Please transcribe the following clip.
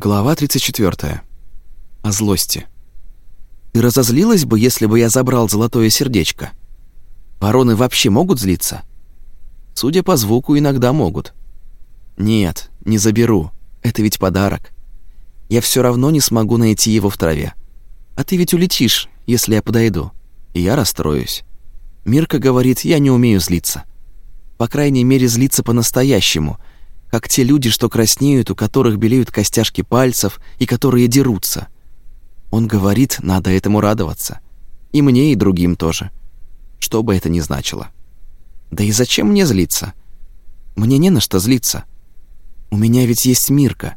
Глава 34. О злости. Ты разозлилась бы, если бы я забрал золотое сердечко? Вороны вообще могут злиться? Судя по звуку, иногда могут. Нет, не заберу. Это ведь подарок. Я все равно не смогу найти его в траве. А ты ведь улетишь, если я подойду. И я расстроюсь. Мирка говорит, я не умею злиться. По крайней мере, злиться по-настоящему — как те люди, что краснеют, у которых белеют костяшки пальцев и которые дерутся. Он говорит, надо этому радоваться. И мне, и другим тоже. Что бы это ни значило. Да и зачем мне злиться? Мне не на что злиться. У меня ведь есть Мирка.